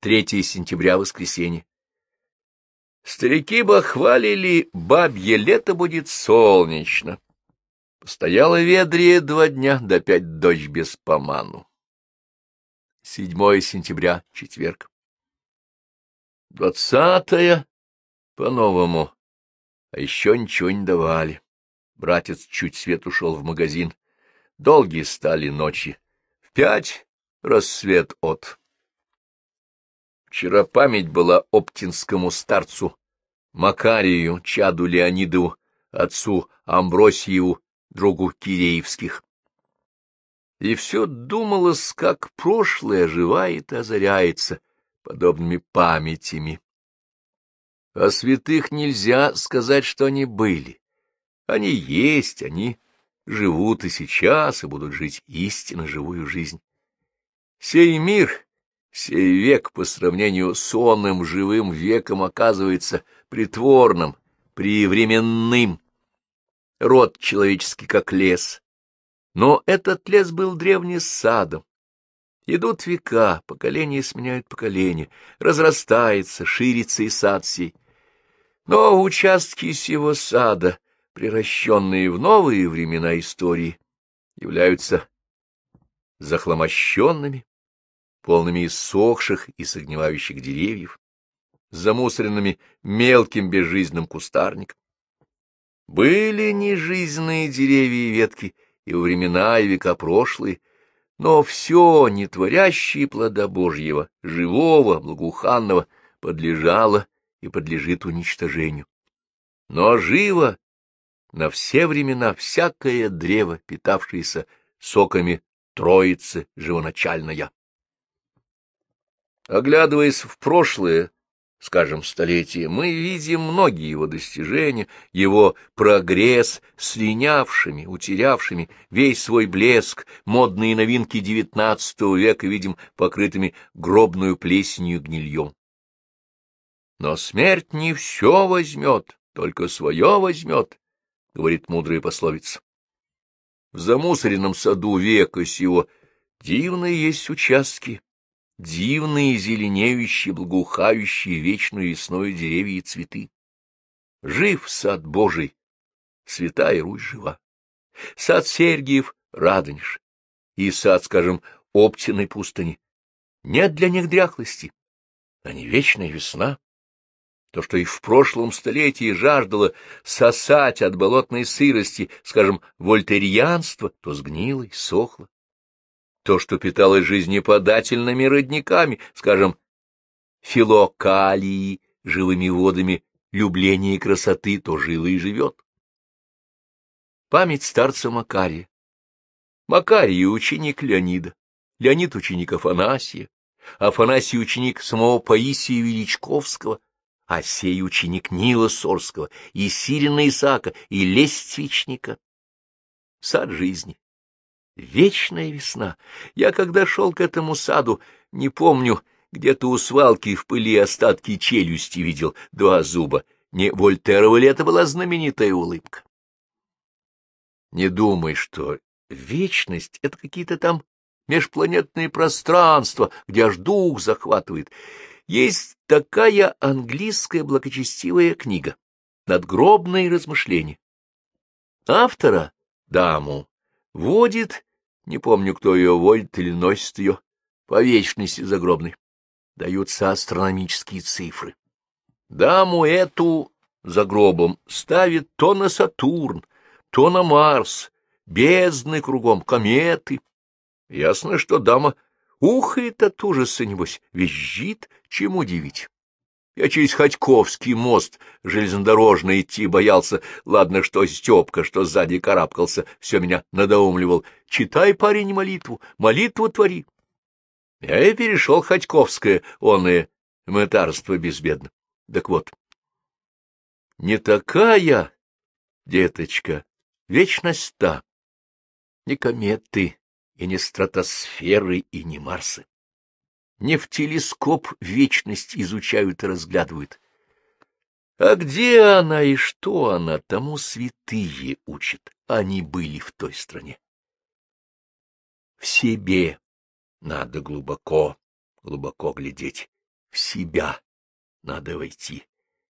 3 сентября, воскресенье. Старики бы хвалили, бабье лето будет солнечно. Постояло ведрие два дня, да опять дождь без поману. 7 сентября, четверг. Двадцатое по-новому, а еще ничего не давали. Братец чуть свет ушел в магазин. Долгие стали ночи. В пять рассвет от. Вчера память была оптинскому старцу, Макарию, чаду Леониду, отцу Амбросиеву, другу Киреевских. И все думалось, как прошлое оживает и озаряется подобными памятями. О святых нельзя сказать, что они были. Они есть, они живут и сейчас, и будут жить истинно живую жизнь. Сей мир Сей век по сравнению с онным живым веком оказывается притворным, привременным. Род человеческий как лес. Но этот лес был древний садом. Идут века, поколения сменяют поколения, разрастается, ширится и сад сей. Но участки сего сада, превращенные в новые времена истории, являются захламощенными, полными иссохших и согнивающих деревьев, замусоренными мелким безжизненным кустарником. Были нежизненные деревья и ветки и во времена, и века прошлые, но все, не творящее плода Божьего, живого, благоуханного, подлежало и подлежит уничтожению. Но живо на все времена всякое древо, питавшееся соками Троицы живоначальная. Оглядываясь в прошлое, скажем, столетие, мы видим многие его достижения, его прогресс, слинявшими, утерявшими весь свой блеск, модные новинки XIX века видим покрытыми гробную плесенью гнильем. Но смерть не все возьмет, только свое возьмет, — говорит мудрая пословица. В замусоренном саду века сего дивные есть участки, дивные, зеленеющие, благоухающие вечную весною деревья и цветы. Жив сад Божий, святая Русь жива. Сад Сергиев — Радонеж, и сад, скажем, Оптиной пустыни. Нет для них дряхлости, не вечная весна. То, что и в прошлом столетии жаждало сосать от болотной сырости, скажем, вольтерьянство, то сгнило и сохло то, что питалось жизнеподательными родниками, скажем, филокалии, живыми водами любления и красоты, то жило и живет. Память старца Макария. Макарий — ученик Леонида, Леонид — ученик Афанасия, Афанасий — ученик самого Паисия Величковского, а сей — ученик Нила Сорского, и Сирина Исаака, и Лествичника. Сад жизни Вечная весна. Я, когда шел к этому саду, не помню, где-то у свалки в пыли остатки челюсти видел, два зуба. Не Вольтерова ли это была знаменитая улыбка? Не думай, что вечность — это какие-то там межпланетные пространства, где аж дух захватывает. Есть такая английская благочестивая книга «Надгробные размышления». Автора, даму, водит не помню, кто ее водит или носит ее, по вечности загробной. Даются астрономические цифры. Даму эту за гробом ставит то на Сатурн, то на Марс, бездны кругом, кометы. Ясно, что дама ухает от ужаса, небось, визжит, чем удивить. Я через Ходьковский мост железнодорожный идти боялся. Ладно, что Степка, что сзади карабкался, все меня надоумливал. Читай, парень, молитву, молитву твори. Я и перешел Ходьковское, он и мытарство безбедно. Так вот, не такая, деточка, вечность та, не кометы и не стратосферы и не Марсы не в телескоп вечность изучают и разглядывают. А где она и что она, тому святые учат. Они были в той стране. В себе надо глубоко, глубоко глядеть, в себя надо войти,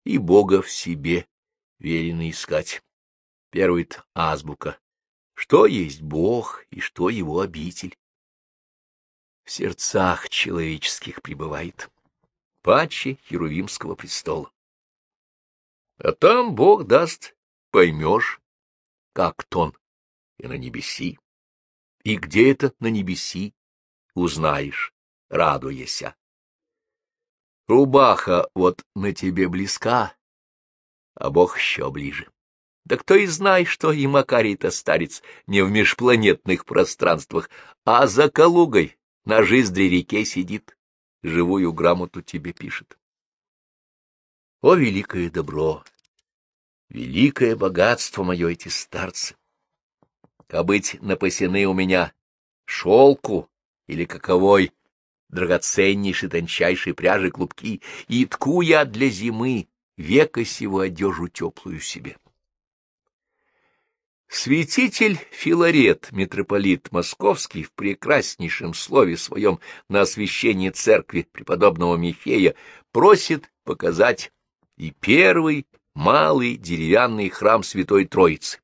и Бога в себе верено искать. Первый — азбука. Что есть Бог и что его обитель? В сердцах человеческих пребывает, паче Херувимского престола. А там Бог даст, поймешь, как тон, и на небеси. И где это на небеси, узнаешь, радуяся. Рубаха вот на тебе близка, а Бог еще ближе. Да кто и знает, что и Макарий-то старец не в межпланетных пространствах, а за Калугой на жиздре реке сидит, живую грамоту тебе пишет. О, великое добро! Великое богатство мое эти старцы! Кабыть напасены у меня шелку или каковой драгоценнейшей тончайшей пряжи клубки, и тку я для зимы века сего одежу теплую себе. Святитель Филарет, митрополит Московский, в прекраснейшем слове своем на освящении церкви преподобного Михея просит показать и первый малый деревянный храм Святой Троицы.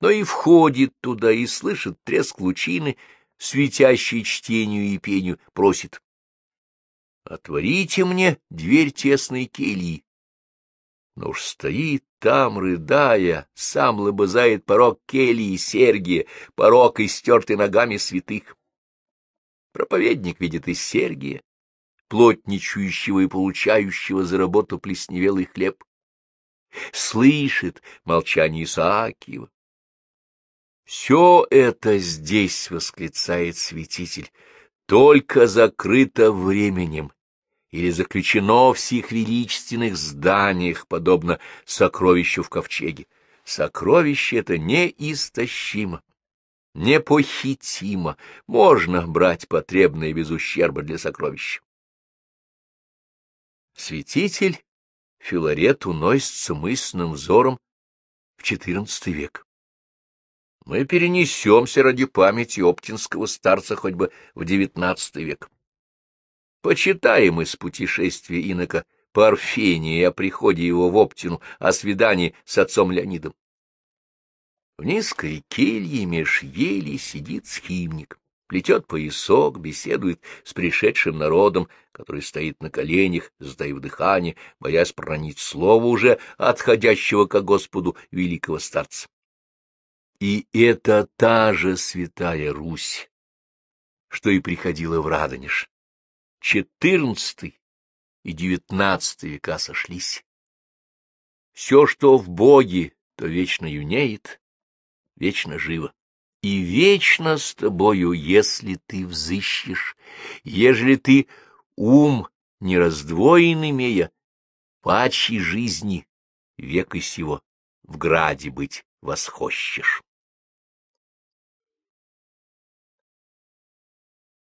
Но и входит туда и слышит треск лучины, светящий чтению и пению, просит. «Отворите мне дверь тесной кельи, но уж стоит там, рыдая, сам лобызает порог кельи Сергия, порог, истертый ногами святых. Проповедник видит из Сергия, плотничающего и получающего за работу плесневелый хлеб. Слышит молчание Исаакиева. Все это здесь, — восклицает святитель, — только закрыто временем или заключено в сих величественных зданиях, подобно сокровищу в ковчеге. Сокровище это неистощимо, непохитимо, можно брать потребное без ущерба для сокровища. Святитель Филарет уносится мысленным взором в XIV век. Мы перенесемся ради памяти оптинского старца хоть бы в XIX век. Почитаем из путешествия инока Парфения о приходе его в Оптину, о свидании с отцом Леонидом. В низкой келье меж ели сидит схимник, плетет поясок, беседует с пришедшим народом, который стоит на коленях, сдаив дыхание, боясь проронить слово уже отходящего ко Господу великого старца. И это та же святая Русь, что и приходила в Радонеж четырнадцатый и девятнадцатый века сошлись. Все, что в Боге, то вечно юнеет, вечно живо. И вечно с тобою, если ты взыщешь, ежели ты ум нераздвоен имея, пачи жизни века сего в граде быть восхощешь.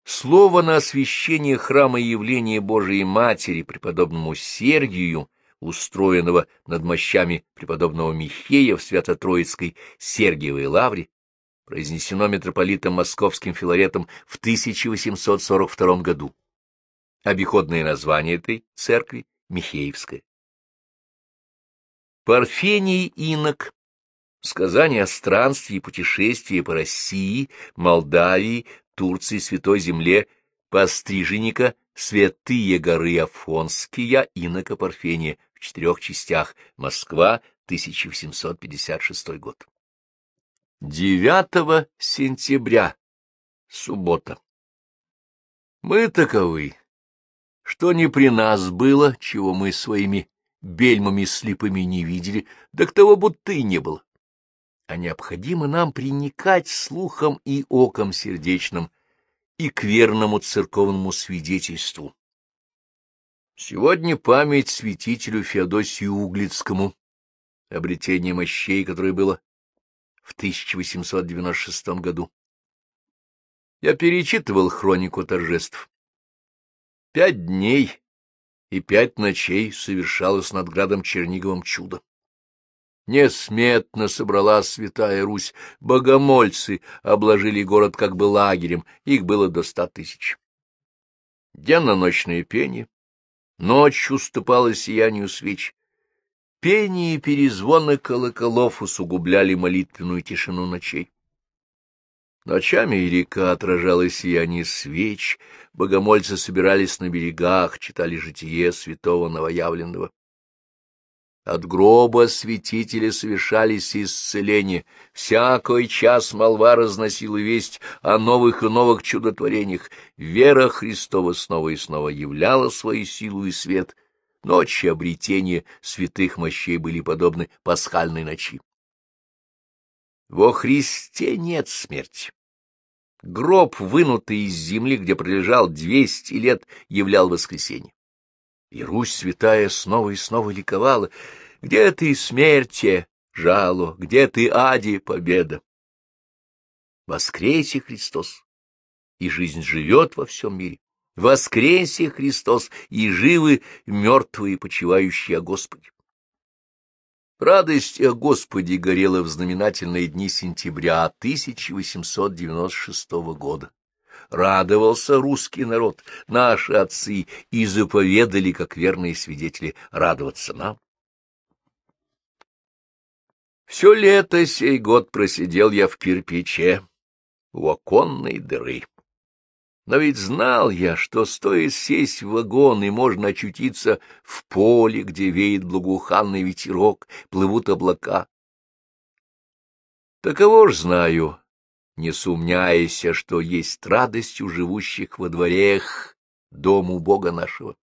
Слово на освящение храма явления Божией Матери преподобному Сергию, устроенного над мощами преподобного Михея в Свято-Троицкой Сергиевой лавре, произнесено митрополитом Московским Филаретом в 1842 году. Обиходное название этой церкви — Михеевская. Парфений инок Сказание о странстве и путешествии по России, Молдавии, Турции, Святой Земле, постриженника Святые горы Афонские, инока Парфения, в четырех частях, Москва, 1756 год. 9 сентября, суббота. Мы таковы, что не при нас было, чего мы своими бельмами слепыми не видели, да к того будто и не было а необходимо нам приникать слухом и оком сердечным и к верному церковному свидетельству. Сегодня память святителю Феодосию Углицкому, обретение мощей, которое было в 1896 году. Я перечитывал хронику торжеств. Пять дней и пять ночей совершалось над градом Черниговым чудо. Несметно собрала святая Русь, богомольцы обложили город как бы лагерем, их было до ста тысяч. Денно-ночное пение, Ночь уступала сиянию свеч. Пение и перезвоны колоколов усугубляли молитвенную тишину ночей. Ночами река отражала сияние свеч, богомольцы собирались на берегах, читали житие святого новоявленного. От гроба святителя совершались исцеления. Всякий час молва разносила весть о новых и новых чудотворениях. Вера Христова снова и снова являла свою силу и свет. Ночи обретения святых мощей были подобны пасхальной ночи. Во Христе нет смерти. Гроб, вынутый из земли, где пролежал двести лет, являл воскресенье. И Русь святая снова и снова ликовала. Где ты, смерти, жало, где ты, ади, победа? Воскресе Христос, и жизнь живет во всем мире. Воскресе Христос, и живы мертвые, почивающие о Господе. Радость о Господе горела в знаменательные дни сентября 1896 года радовался русский народ, наши отцы, и заповедали, как верные свидетели, радоваться нам. Все лето сей год просидел я в кирпиче у оконной дыры. Но ведь знал я, что стоит сесть в вагон, и можно очутиться в поле, где веет благоуханный ветерок, плывут облака. Таково ж знаю, не сумняйся, что есть радость у живущих во дворех дому Бога нашего.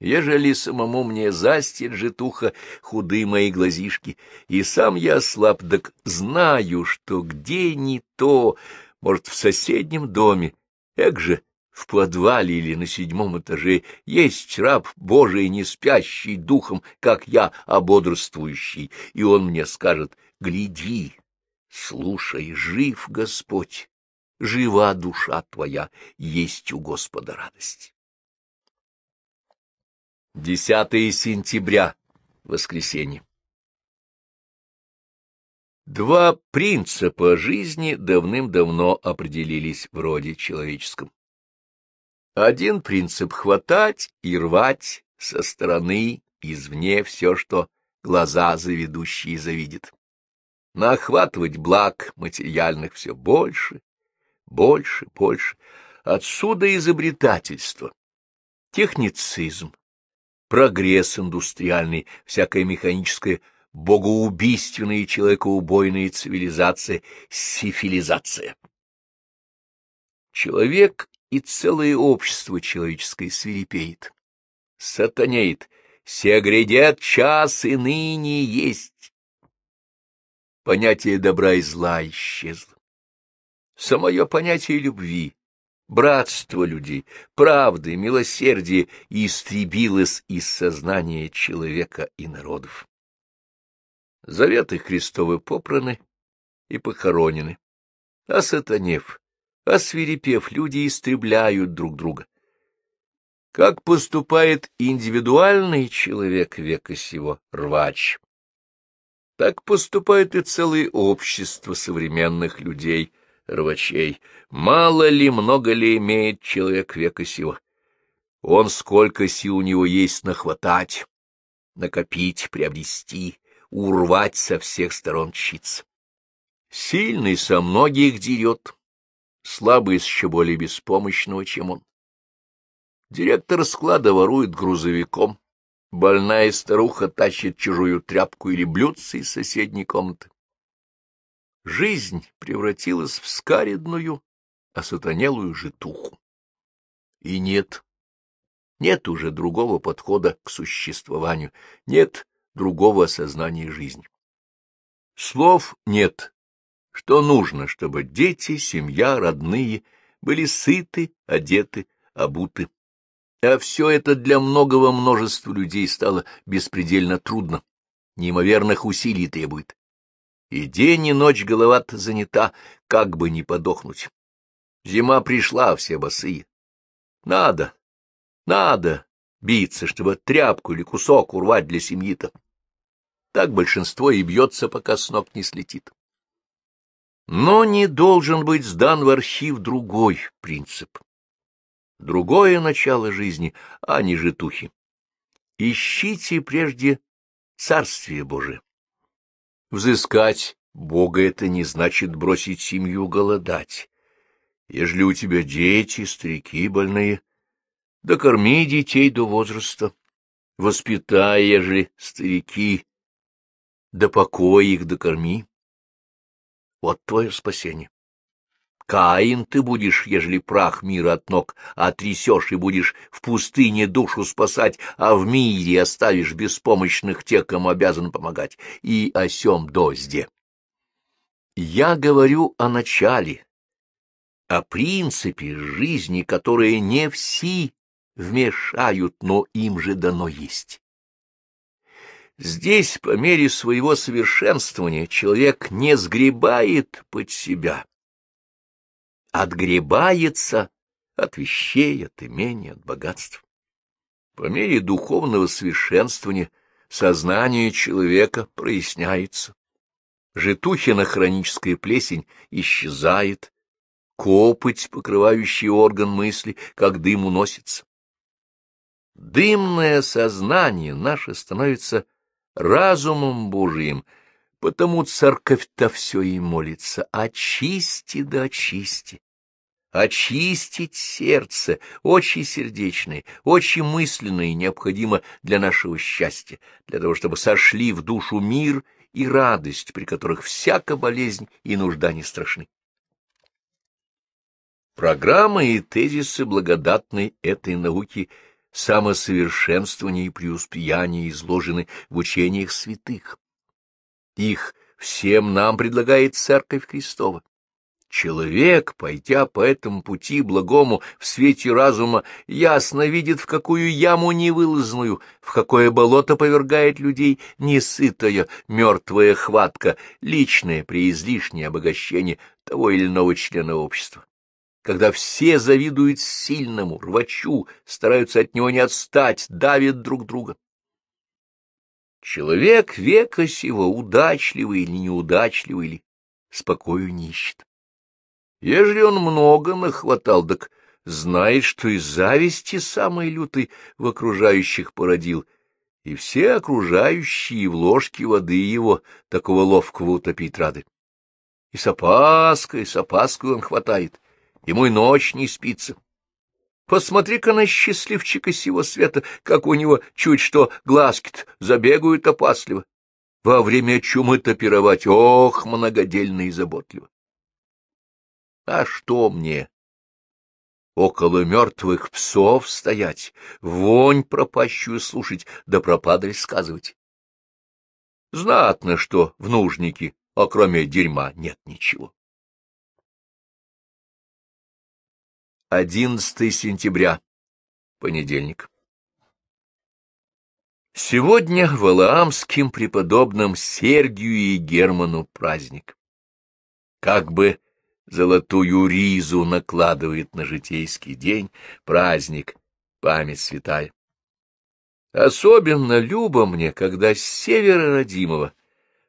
Ежели самому мне застит житуха худы мои глазишки, и сам я слаб, так знаю, что где ни то, может, в соседнем доме, эк же, в подвале или на седьмом этаже есть раб Божий, не спящий духом, как я, а бодрствующий, и он мне скажет «Гляди, Слушай, жив Господь, жива душа твоя, есть у Господа радость. 10 сентября, воскресенье. Два принципа жизни давным-давно определились в роде человеческом. Один принцип — хватать и рвать со стороны, извне все, что глаза заведущие завидят нахватывать благ материальных все больше, больше, больше. Отсюда изобретательство, техницизм, прогресс индустриальный, всякая механическая, богоубийственная и человекоубойная цивилизация, сифилизация. Человек и целое общество человеческое свирепеет, сатанеет, се грядет час и ныне есть понятие добра и зла исчезло. Самое понятие любви, братства людей, правды, милосердия истребилось из сознания человека и народов. Заветы Христовы попраны и похоронены, а сатанев, освирепев, люди истребляют друг друга. Как поступает индивидуальный человек века сего, рвач, так поступает и целое общество современных людей, рвачей. Мало ли, много ли имеет человек века сего. Он сколько сил у него есть нахватать, накопить, приобрести, урвать со всех сторон чиц. Сильный со многих дерет, слабый еще более беспомощного, чем он. Директор склада ворует грузовиком, Больная старуха тащит чужую тряпку или блюдце из соседней комнаты. Жизнь превратилась в скаредную, осатанелую житуху. И нет, нет уже другого подхода к существованию, нет другого осознания жизни. Слов нет, что нужно, чтобы дети, семья, родные были сыты, одеты, обуты. А все это для многого множества людей стало беспредельно трудно, неимоверных усилий требует. И день и ночь голова занята, как бы не подохнуть. Зима пришла, а все босые. Надо, надо биться, чтобы тряпку или кусок урвать для семьи-то. Так большинство и бьется, пока с ног не слетит. Но не должен быть сдан в архив другой принцип другое начало жизни, а не житухи. ищите прежде Царствие Божие. Взыскать Бога это не значит бросить семью голодать. Ежели у тебя дети, старики больные, докорми детей до возраста, воспитай, ежели старики, до покоя их докорми. Вот твое спасение. Каин ты будешь, ежели прах мира от ног отрясешь и будешь в пустыне душу спасать, а в мире оставишь беспомощных тех, кому обязан помогать, и о сем дозде. Я говорю о начале, о принципе жизни, которые не все вмешают, но им же дано есть. Здесь, по мере своего совершенствования, человек не сгребает под себя, отгребается от вещей, от имени, от богатств. По мере духовного совершенствования сознание человека проясняется. Житухина хроническая плесень исчезает, копоть, покрывающий орган мысли, как дым уносится. Дымное сознание наше становится разумом Божиим, потому церковь-то все и молится, очисти да очисти. Очистить сердце, очи сердечные, очи мысленные необходимо для нашего счастья, для того, чтобы сошли в душу мир и радость, при которых всяка болезнь и нужда не страшны. Программы и тезисы благодатной этой науки самосовершенствования и преуспеяния изложены в учениях святых. Их всем нам предлагает Церковь Христова. Человек, пойдя по этому пути благому в свете разума, ясно видит, в какую яму невылазную, в какое болото повергает людей несытая мертвая хватка, личное преизлишнее обогащение того или иного члена общества. Когда все завидуют сильному, рвачу, стараются от него не отстать, давят друг друга. Человек века сего, удачливый или неудачливый, или спокою не ищет. Ежели он много нахватал, так знает, что и зависти самой лютой в окружающих породил, и все окружающие в ложке воды его такого ловкого утопить рады. И с опаской, с опаской он хватает, ему и ночь не спится. Посмотри-ка на счастливчика сего света, как у него чуть что глазки забегают опасливо. Во время чумы-то пировать, ох, многодельно и заботливо. А что мне? Около мертвых псов стоять, вонь пропащую слушать, да пропадаль сказывать. Знатно, что в нужнике, а кроме дерьма нет ничего. 11 сентября, понедельник. Сегодня Валаамским преподобным Сергию и Герману праздник. Как бы золотую ризу накладывает на житейский день праздник, память святая. Особенно любо мне, когда с севера родимого,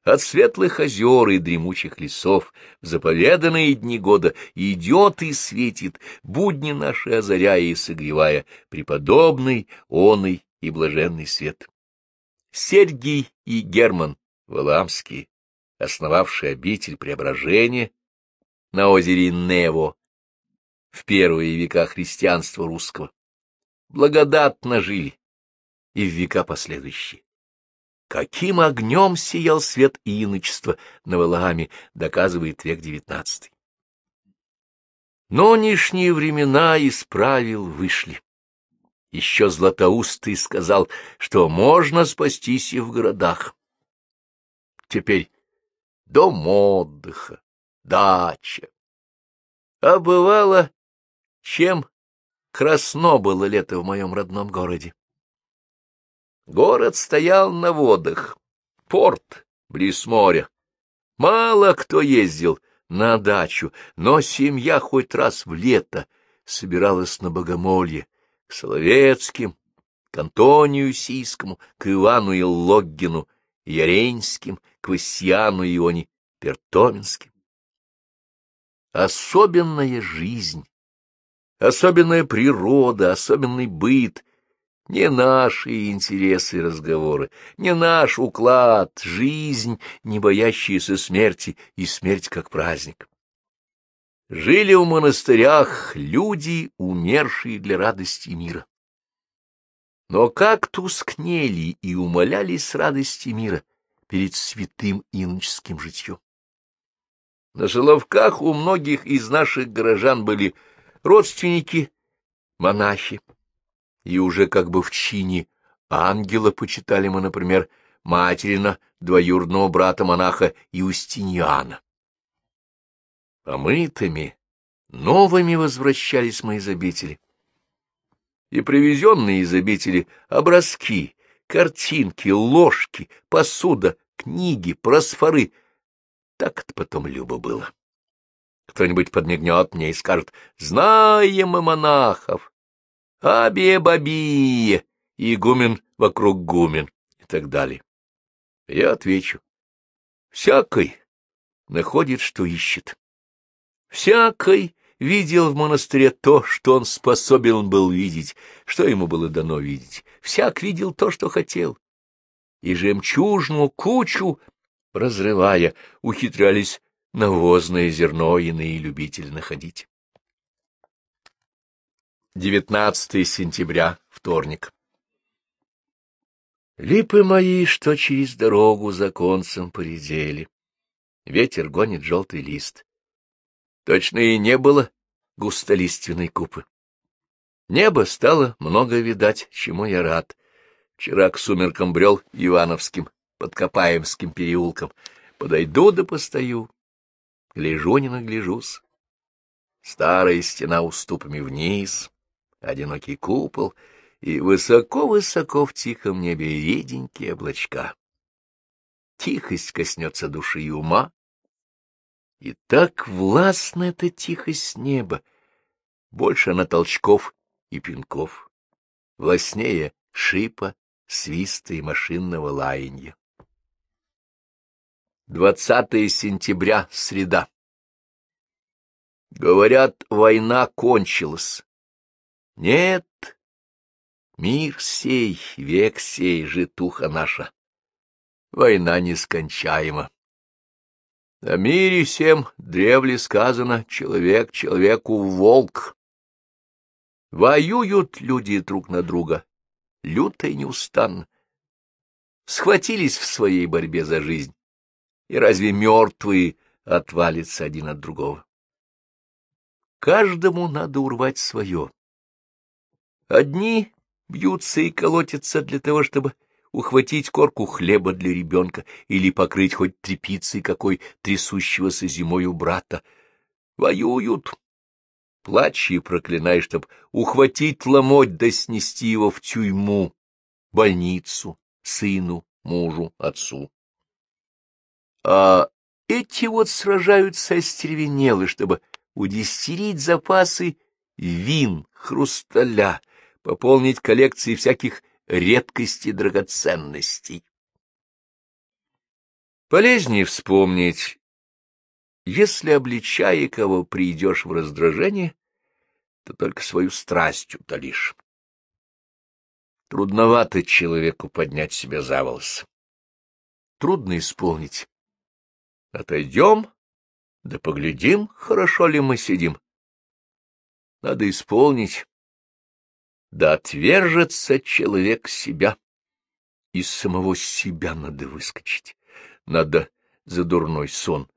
от светлых озер и дремучих лесов, в заповеданные дни года идет и светит, будни наши озаряя и согревая, преподобный, оный и блаженный свет. Сергий и Герман Валамские, основавшие обитель преображения, на озере Нево в первые века христианства русского. Благодатно жили и в века последующие. Каким огнем сиял свет иночества на Валааме, доказывает век девятнадцатый. Нынешние времена исправил вышли. Еще Златоустый сказал, что можно спастись и в городах. Теперь дом отдыха, дача. А бывало, чем красно было лето в моем родном городе. Город стоял на водах, порт близ моря. Мало кто ездил на дачу, но семья хоть раз в лето собиралась на богомолье к Соловецким, к Антонию Сийскому, к Ивану Иллоггину, Яреньским, к Васьяну Ионе Пертоминским особенная жизнь, особенная природа, особенный быт Не наши интересы и разговоры, не наш уклад, жизнь, не боящаяся смерти, и смерть как праздник. Жили в монастырях люди, умершие для радости мира. Но как тускнели и умолялись радости мира перед святым иноческим житьем. На Соловках у многих из наших горожан были родственники, монахи, и уже как бы в чине ангела почитали мы, например, материна двоюродного брата-монаха Юстиниана. Помытыми, новыми возвращались мы из обители. И привезенные из обители образки, картинки, ложки, посуда, книги, просфоры. Так это потом любо было. Кто-нибудь подмигнет мне и скажет, «Знаем мы монахов, Абе-бабие, игумен вокруг гумен и так далее. Я отвечу. Всякой находит, что ищет. Всякой видел в монастыре то, что он способен был видеть, что ему было дано видеть. Всяк видел то, что хотел. И жемчужную кучу, разрывая, ухитрялись навозное зерно иные любители находить. 19 сентября, вторник. Липы мои, что через дорогу за концем поредели. Ветер гонит желтый лист. Точно и не было густолиственной купы. Небо стало много видать, чему я рад. Вчера к сумеркам брел Ивановским, под Копаемским переулком. Подойду да постою. Гляжу, не нагляжусь. Старая стена уступами вниз — одинокий купол и высоко-высоко в тихом небе реденькие облачка. Тихость коснется души и ума, и так властна эта тихость неба, больше она толчков и пинков, властнее шипа, свиста и машинного лаянья. 20 сентября, среда. Говорят, война кончилась. Нет, мир сей, век сей, житуха наша. Война нескончаема. О мире всем древле сказано «человек человеку волк». Воюют люди друг на друга, люто и неустанно. Схватились в своей борьбе за жизнь, и разве мертвые отвалятся один от другого? Каждому надо урвать свое Одни бьются и колотятся для того, чтобы ухватить корку хлеба для ребенка или покрыть хоть тряпицей какой трясущегося зимой у брата. Воюют. Плачь и проклинай, чтоб ухватить ломоть да снести его в тюрьму, больницу, сыну, мужу, отцу. А эти вот сражаются остервенелы, чтобы удестерить запасы вин, хрусталя, пополнить коллекции всяких редкостей драгоценностей. Полезнее вспомнить, если, обличая кого, придешь в раздражение, то только свою страсть утолишь. Трудновато человеку поднять себя за волос. Трудно исполнить. Отойдем, да поглядим, хорошо ли мы сидим. Надо исполнить, да отвержется человек себя. Из самого себя надо выскочить. Надо за дурной сон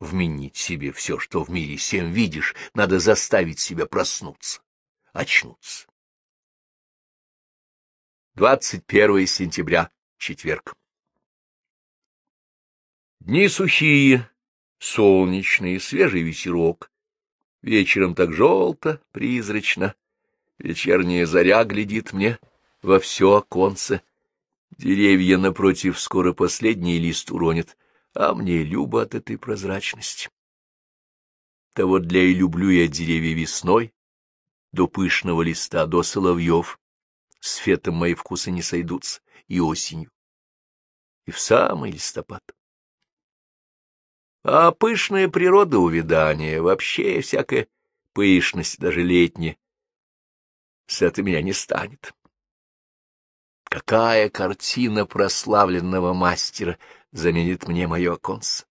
вменить себе все, что в мире всем видишь. Надо заставить себя проснуться, очнуться. 21 сентября, четверг. Дни сухие, солнечные, свежий ветерок. Вечером так желто, призрачно. Вечерняя заря глядит мне во все оконце. Деревья напротив скоро последний лист уронят, а мне любо от этой прозрачности. Того для и люблю я деревья весной, до пышного листа, до соловьев. С фетом мои вкусы не сойдутся и осенью, и в самый листопад. А пышная природа увядания, вообще всякая пышность, даже летняя, с этого меня не станет. какая картина прославленного мастера заменит мне мое оконце.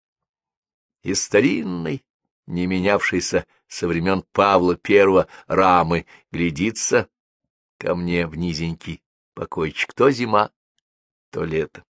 И старинной, не менявшейся со времен Павла I рамы, глядится ко мне в низенький покойчик то зима, то лето.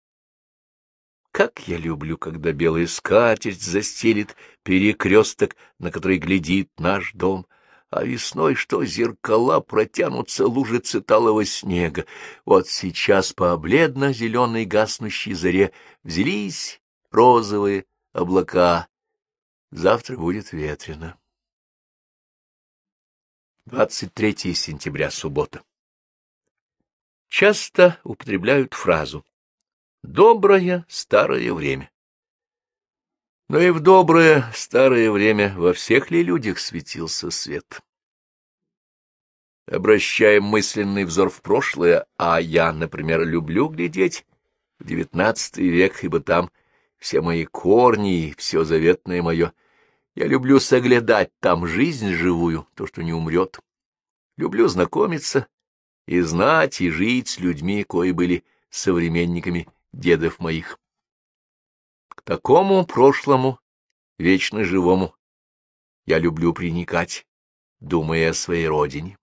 Как я люблю, когда белая скатерть застелит перекресток, на который глядит наш дом, а весной, что зеркала протянутся лужицы талого снега. Вот сейчас по бледно-зеленой гаснущей заре взялись розовые облака. Завтра будет ветрено. 23 сентября, суббота. Часто употребляют фразу «доброе старое время». Но и в доброе старое время во всех ли людях светился свет? Обращаем мысленный взор в прошлое, а я, например, люблю глядеть в девятнадцатый век, ибо там все мои корни и все заветное мое. Я люблю соглядать там жизнь живую, то, что не умрет. Люблю знакомиться и знать, и жить с людьми, кои были современниками дедов моих. К такому прошлому, вечно живому, я люблю приникать, думая о своей родине.